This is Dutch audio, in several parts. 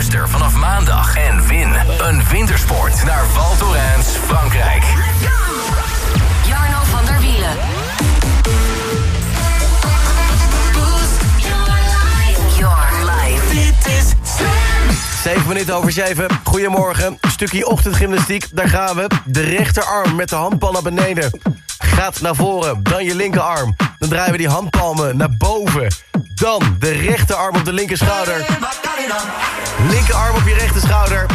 Luister vanaf maandag en win een wintersport naar Val Thorens, Frankrijk. Jarno van der Wielen. 7 minuten over 7. Goedemorgen. Stukje ochtendgymnastiek. Daar gaan we. De rechterarm met de handpal naar beneden. Gaat naar voren. Dan je linkerarm. Dan draaien we die handpalmen naar boven. Dan de rechterarm op de linkerschouder. Linkerarm op je rechterschouder.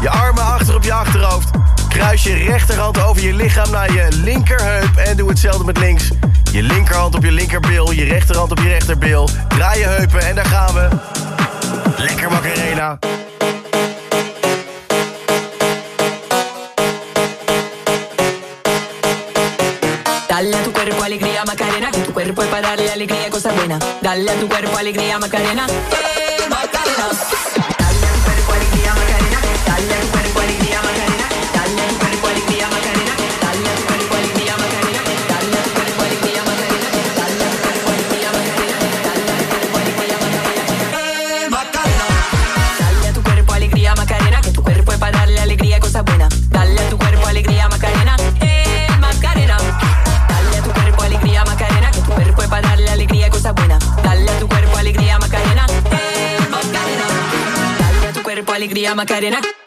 Je armen achter op je achterhoofd. Kruis je rechterhand over je lichaam naar je linkerheup. En doe hetzelfde met links. Je linkerhand op je linkerbil. Je rechterhand op je rechterbil. Draai je heupen en daar gaan we. Lekker Macarena. Dale tu cuerpo alegría Macarena, cuerpo es para darle alegría y cosas buenas. Dale a tu cuerpo alegría Macarena, eh Macarena. り甘かれな。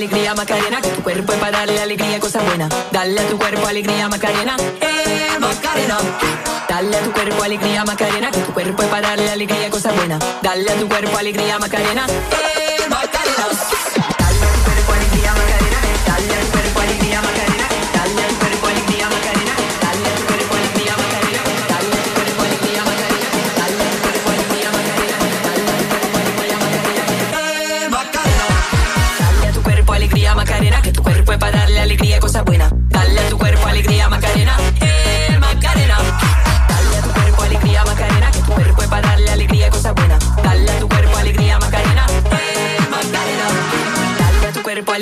Alegría Macarena, que tu cuerpo es para darle alegría y cosas. Dale a tu cuerpo alegría Macarena, eh Macarena. Dale a tu cuerpo alegría Macarena, que tu cuerpo es para darle alegría y cosas buenas. Dale a tu cuerpo alegría Macarena, eh Macarena.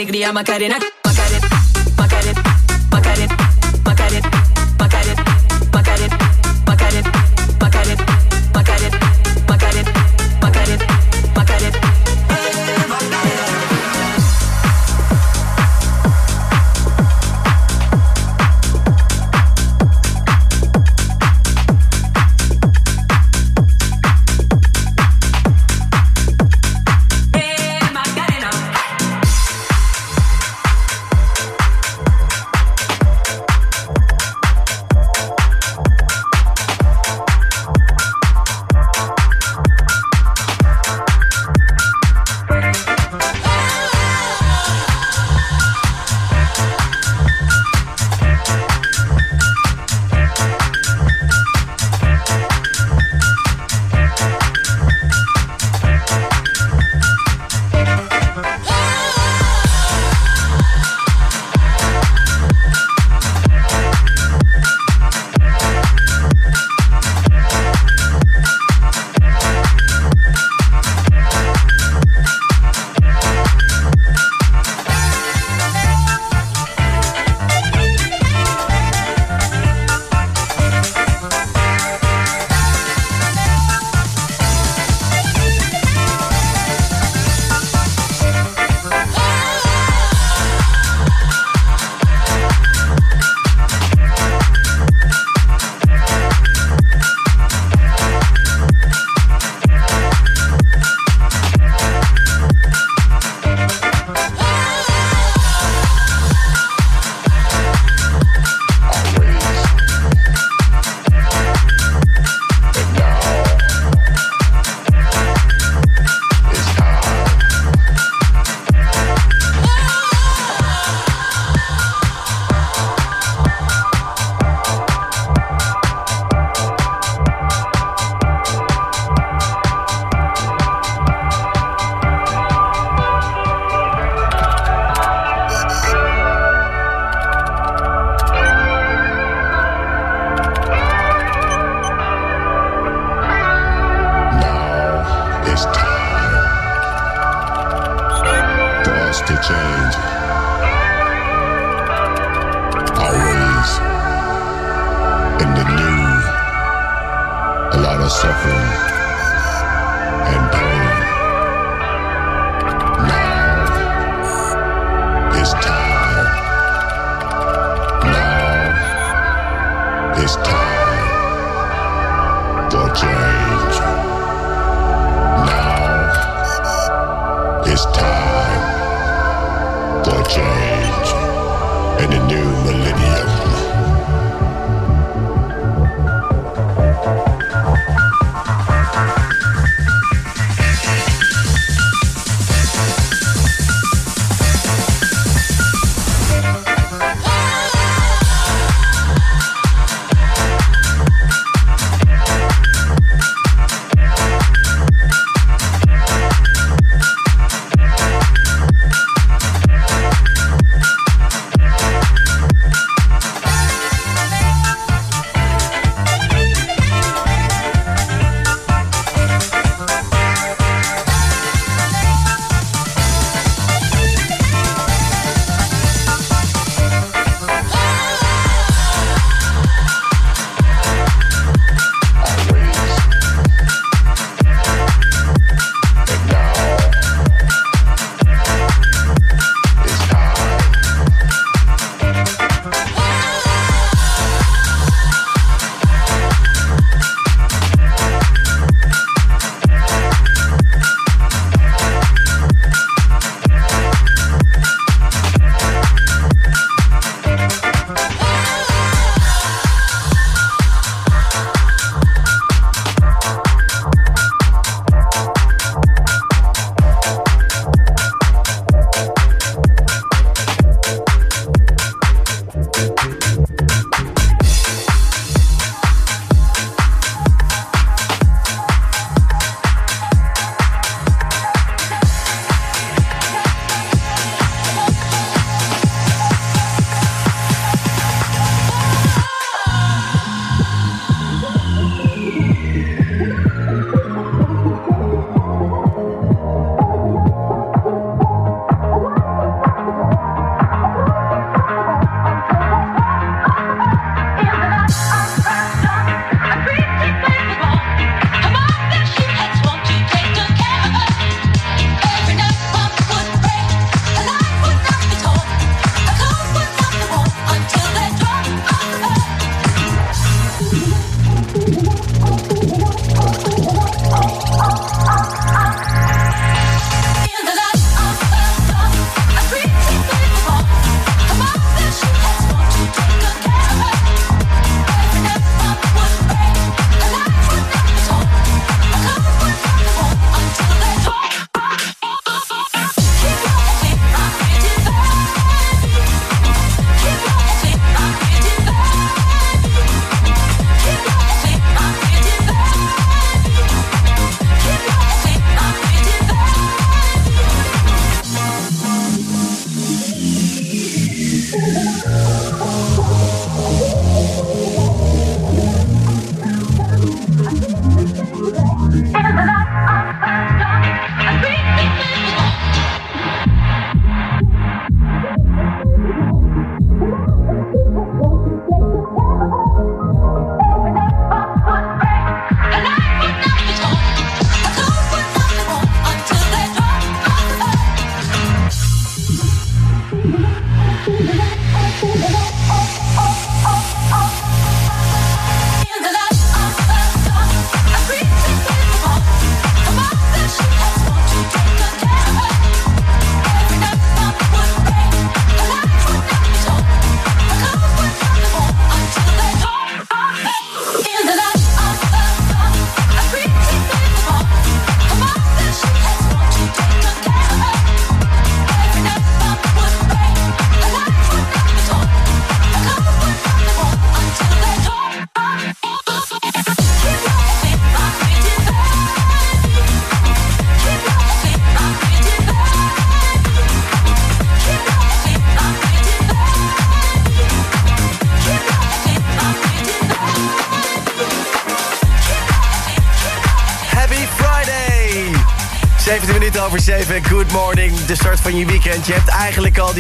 alegria, Macarena.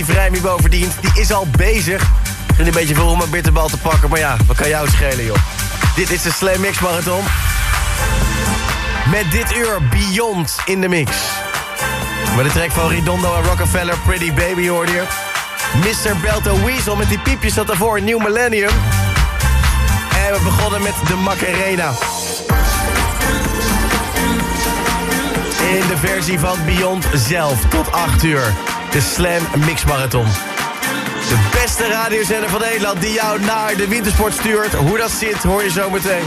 Die vrijmibo verdiend. Die is al bezig. Misschien een beetje veel om een bitterbal te pakken. Maar ja, wat kan jou schelen, joh. Dit is de Slam Mix Marathon. Met dit uur Beyond in de mix. Met de track van Redondo en Rockefeller, Pretty Baby hoorde je. Mr. Belto Weasel met die piepjes dat daarvoor, New Millennium. En we begonnen met de Macarena. In de versie van Beyond zelf tot 8 uur. De Slam Mix Marathon. De beste radiozender van Nederland die jou naar de wintersport stuurt. Hoe dat zit, hoor je zo meteen.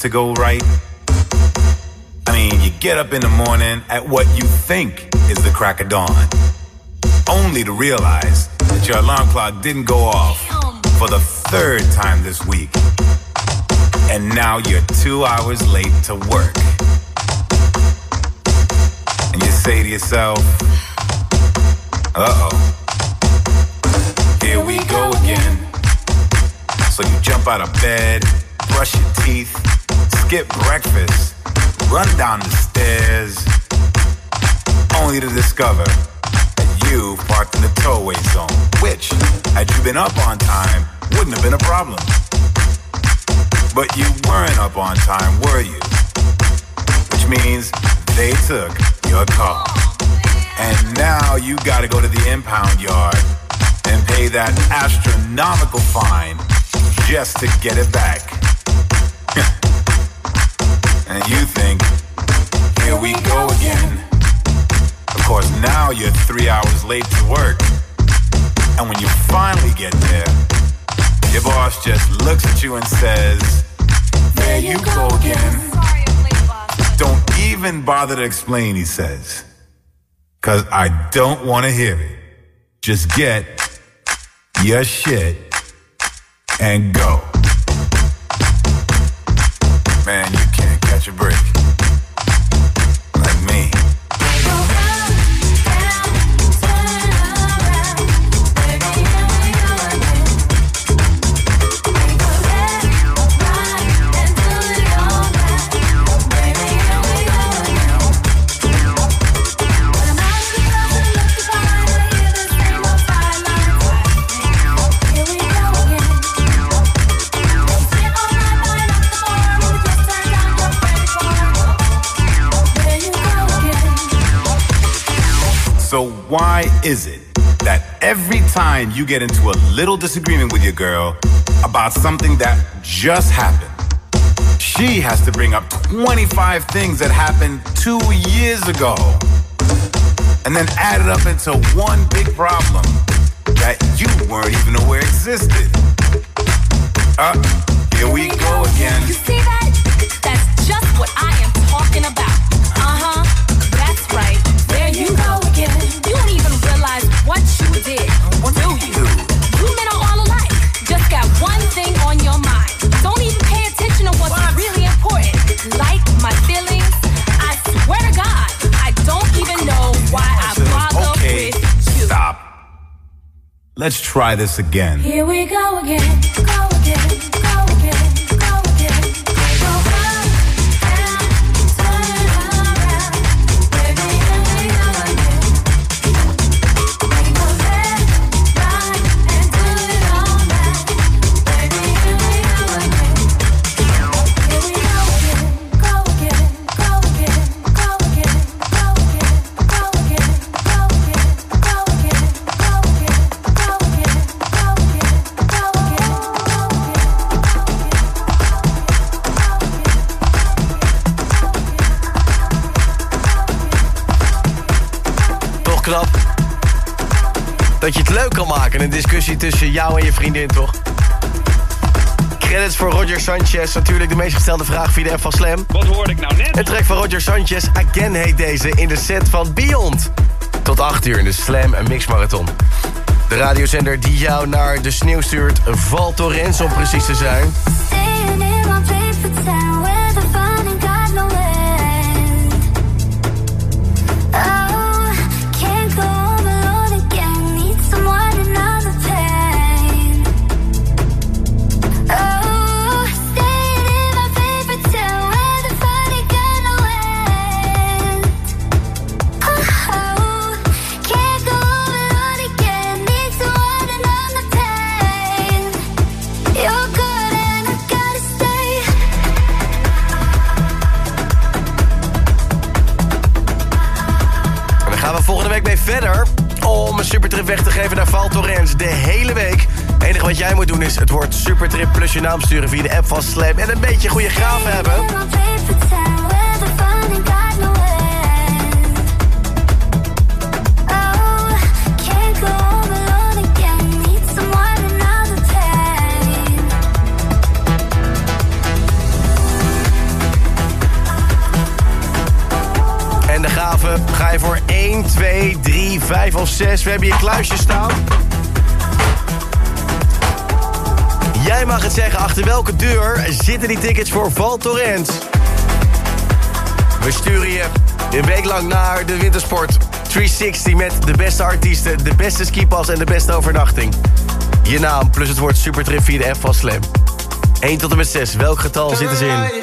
To go right? I mean, you get up in the morning at what you think is the crack of dawn, only to realize that your alarm clock didn't go off for the third time this week. And now you're two hours late to work. And you say to yourself, uh oh. Here we go again. So you jump out of bed, brush your teeth, skip breakfast, run down the stairs, only to discover that you parked in the towaway zone, which, had you been up on time, wouldn't have been a problem. But you weren't up on time, were you? Which means they took your car. And now you gotta go to the impound yard and pay that astronomical fine just to get it back. And you think, here we go again. Of course, now you're three hours late to work. And when you finally get there, your boss just looks at you and says, There you go again. Don't even bother to explain, he says. Cause I don't want to hear it. Just get your shit and go. Man, catch a. So why is it that every time you get into a little disagreement with your girl about something that just happened, she has to bring up 25 things that happened two years ago and then add it up into one big problem that you weren't even aware existed? Uh, here we go again. You see that? That's just what I am talking about. Let's try this again. Here we go again. Go Dat je het leuk kan maken, een discussie tussen jou en je vriendin, toch? Credits voor Roger Sanchez. Natuurlijk de meest gestelde vraag via de F van Slam. Wat hoorde ik nou net? Het track van Roger Sanchez, Again heet deze, in de set van Beyond. Tot 8 uur in de Slam en Mix Marathon. De radiozender die jou naar de sneeuw stuurt, Val Thorens om precies te zijn. Val Thorens. De hele week. Het enige wat jij moet doen is het woord supertrip plus je naam sturen via de app van Slam. En een beetje goede graven hebben. Voor 1, 2, 3, 5 of 6. We hebben je kluisje staan. Jij mag het zeggen achter welke deur zitten die tickets voor Val Thorens. We sturen je een week lang naar de Wintersport 360 met de beste artiesten, de beste skipas en de beste overnachting. Je naam plus het woord supertrip via de app van Slam. 1 tot en met 6, welk getal zitten ze in?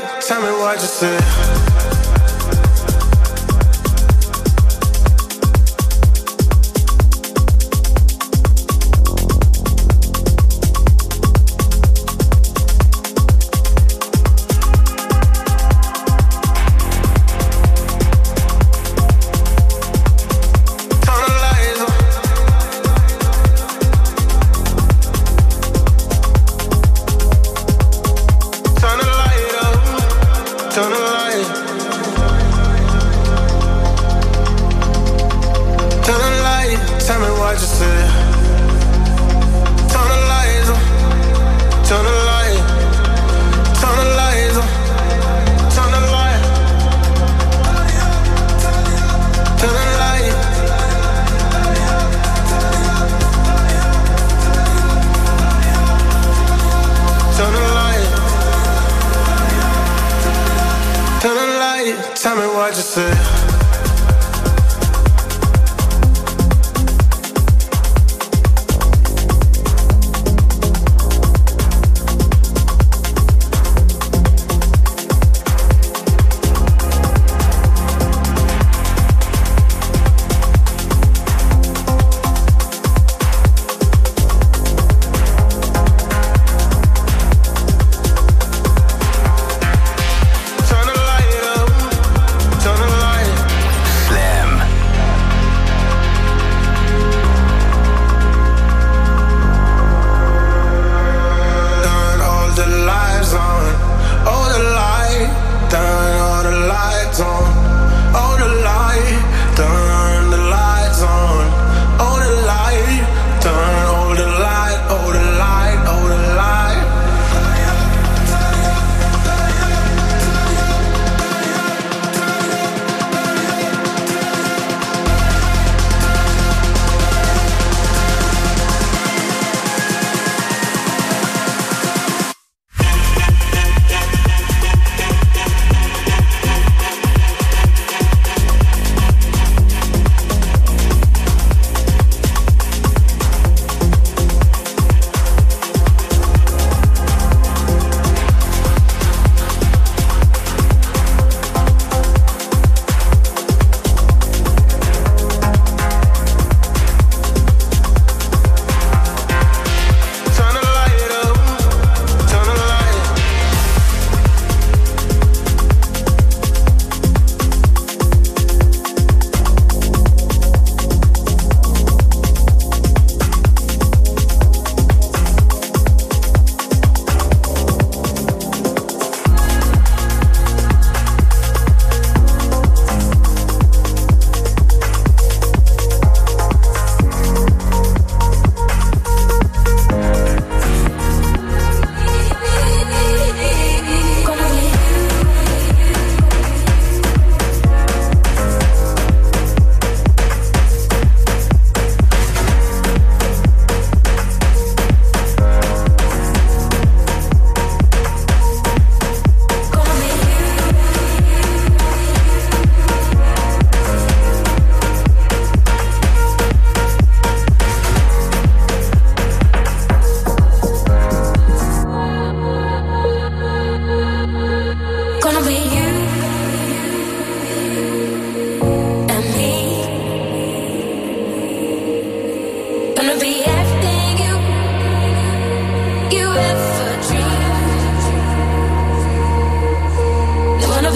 Tell me what you say.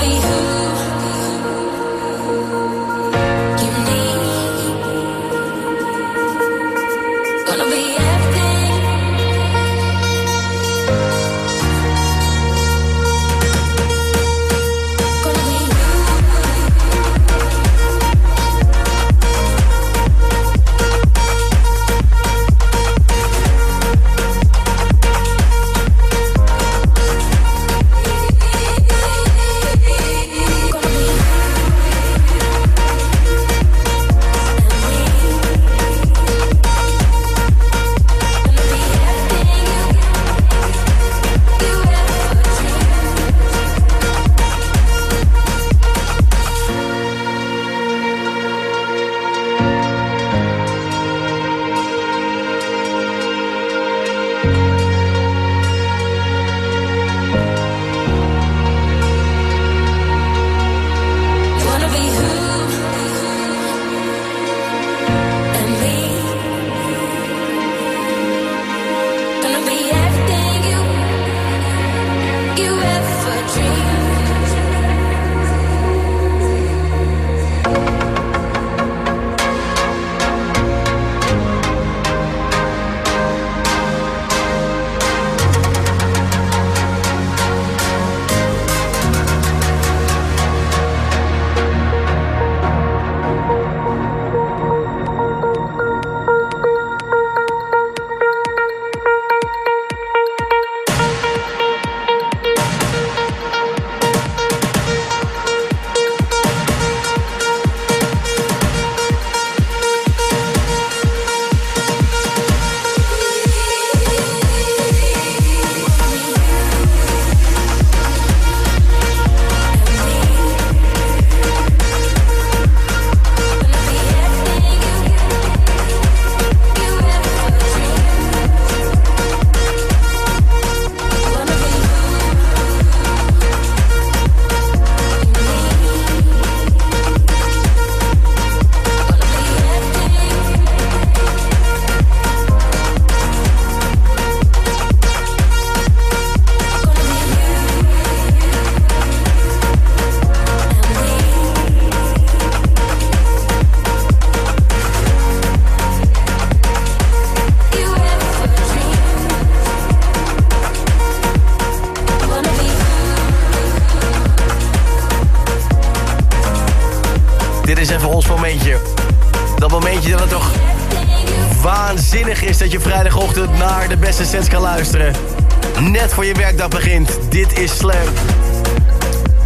be who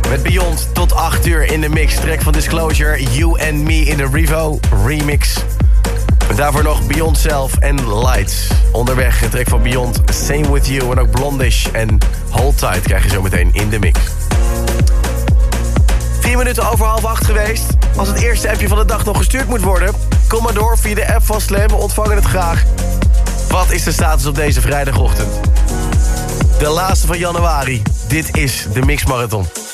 Met Beyond tot 8 uur in de mix. Track van Disclosure, You and Me in de Revo remix. Met daarvoor nog Beyond zelf en Lights. Onderweg een track van Beyond, Same With You en ook Blondish en Hold Tight krijg je zo meteen in de mix. Vier minuten over half acht geweest. Als het eerste appje van de dag nog gestuurd moet worden... kom maar door via de app van Slam, we ontvangen het graag. Wat is de status op deze vrijdagochtend? De laatste van januari. Dit is de Mix Marathon.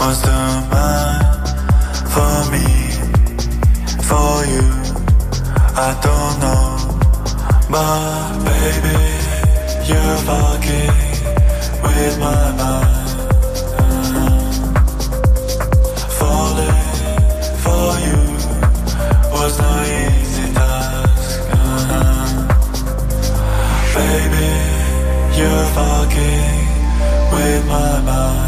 was designed for me, for you. I don't know, but baby, you're with my mind. Falling for you was no easy task. Uh-huh. Baby, you're fucking with my mind.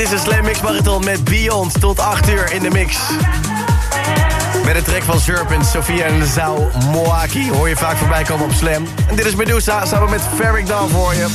is een Slam Mix Marathon met Beyond tot 8 uur in de mix. Met een track van Serpent, Sofia en Zau Moaki. Hoor je vaak voorbij komen op Slam. En dit is Medusa samen met Ferric Dan voor je.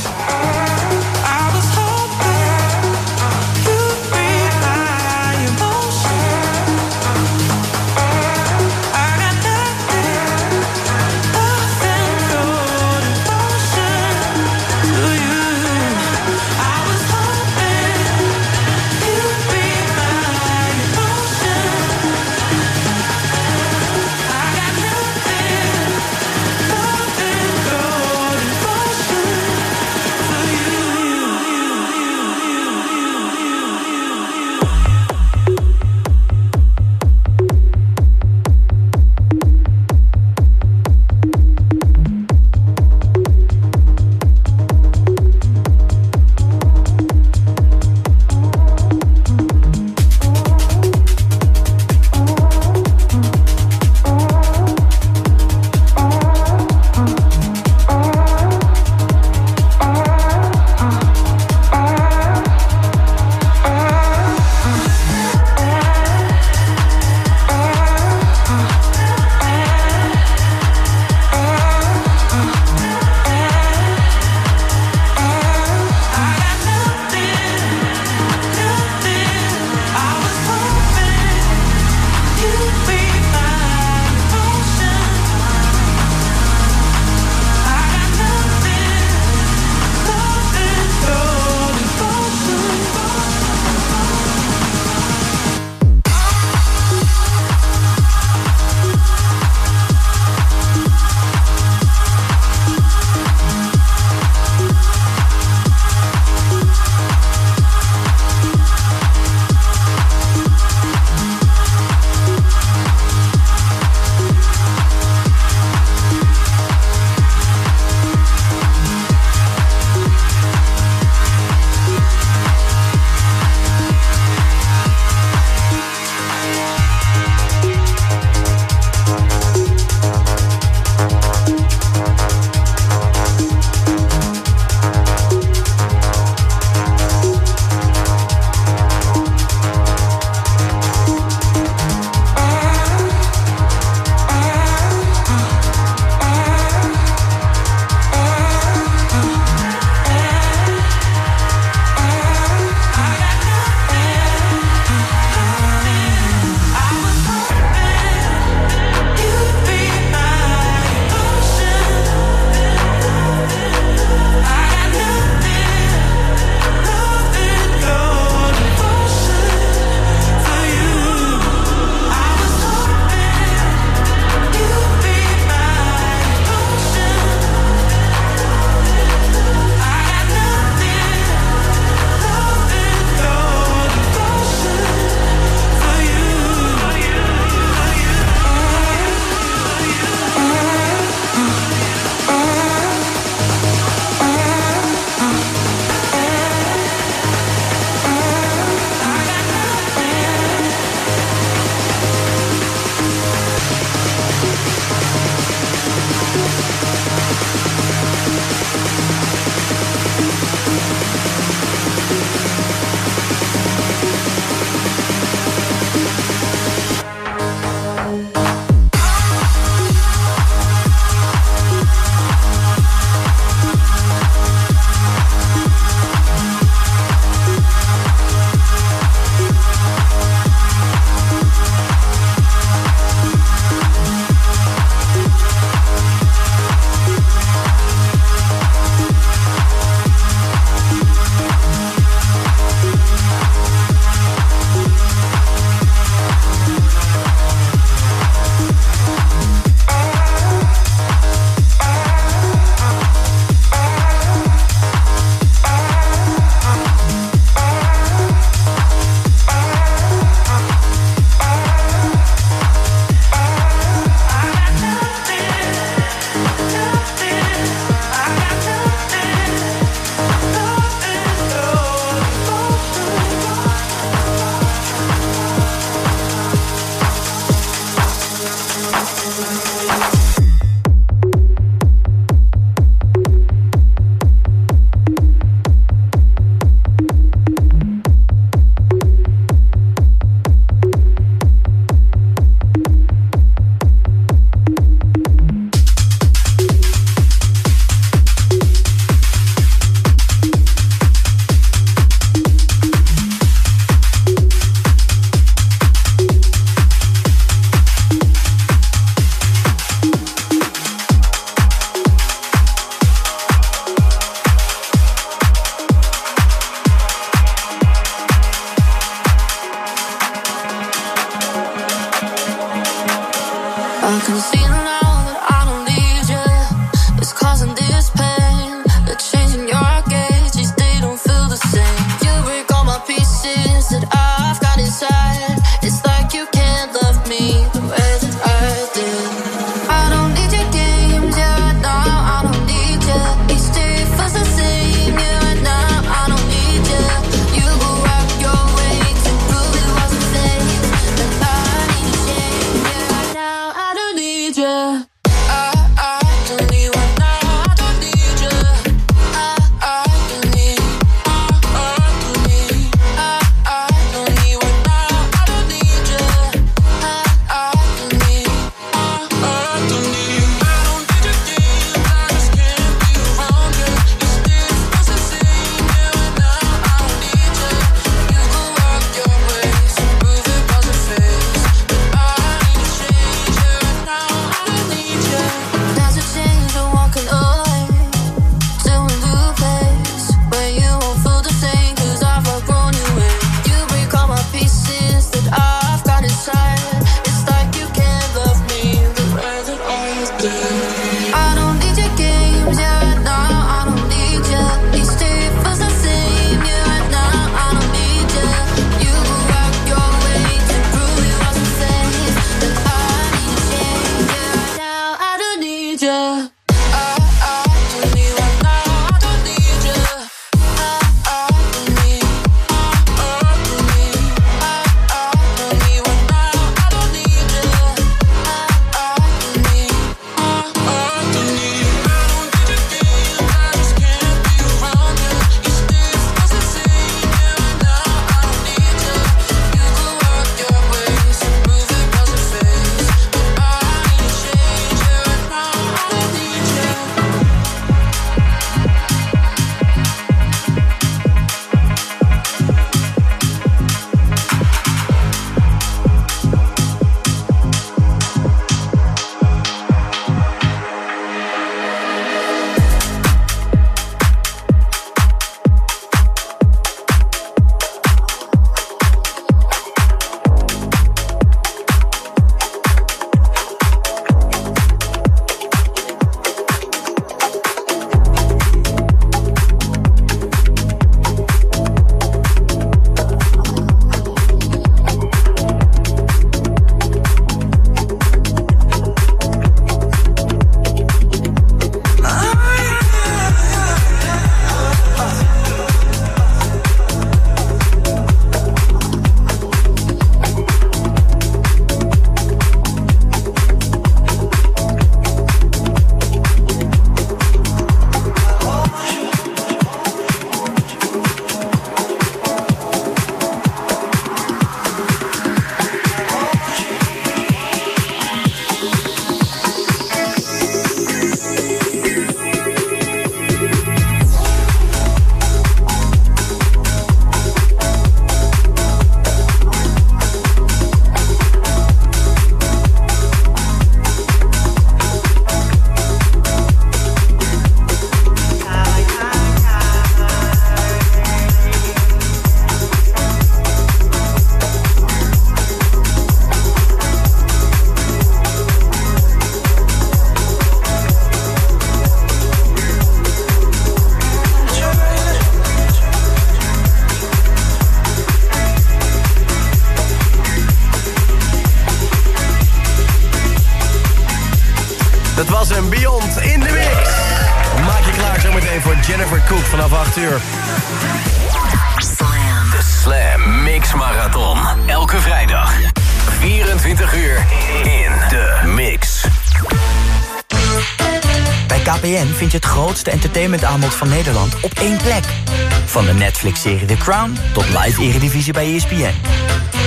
Netflix-serie The Crown tot live eredivisie bij ESPN.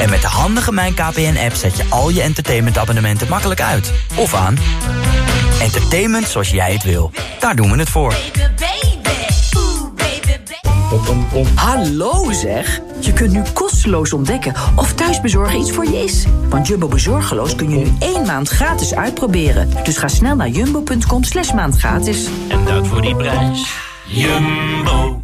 En met de handige Mijn KPN-app zet je al je entertainmentabonnementen makkelijk uit. Of aan. Entertainment zoals jij het wil. Daar doen we het voor. Hallo zeg! Je kunt nu kosteloos ontdekken of thuisbezorgen iets voor je is. Want Jumbo Bezorgeloos kun je nu één maand gratis uitproberen. Dus ga snel naar jumbo.com slash maand gratis. En dat voor die prijs. Jumbo.